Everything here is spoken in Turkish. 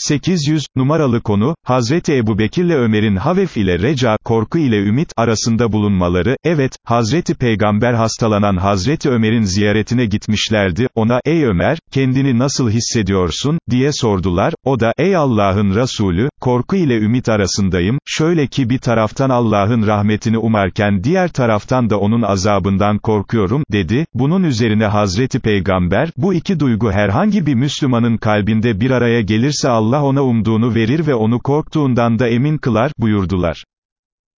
800, numaralı konu, Hazreti Ebu Bekirle Ömer'in Havef ile Reca, korku ile ümit, arasında bulunmaları, evet, Hazreti Peygamber hastalanan Hazreti Ömer'in ziyaretine gitmişlerdi, ona, ey Ömer, kendini nasıl hissediyorsun, diye sordular, o da, ey Allah'ın Resulü, korku ile ümit arasındayım, şöyle ki bir taraftan Allah'ın rahmetini umarken diğer taraftan da onun azabından korkuyorum, dedi, bunun üzerine Hazreti Peygamber, bu iki duygu herhangi bir Müslümanın kalbinde bir araya gelirse Allah ona umduğunu verir ve onu korktuğundan da emin kılar, buyurdular.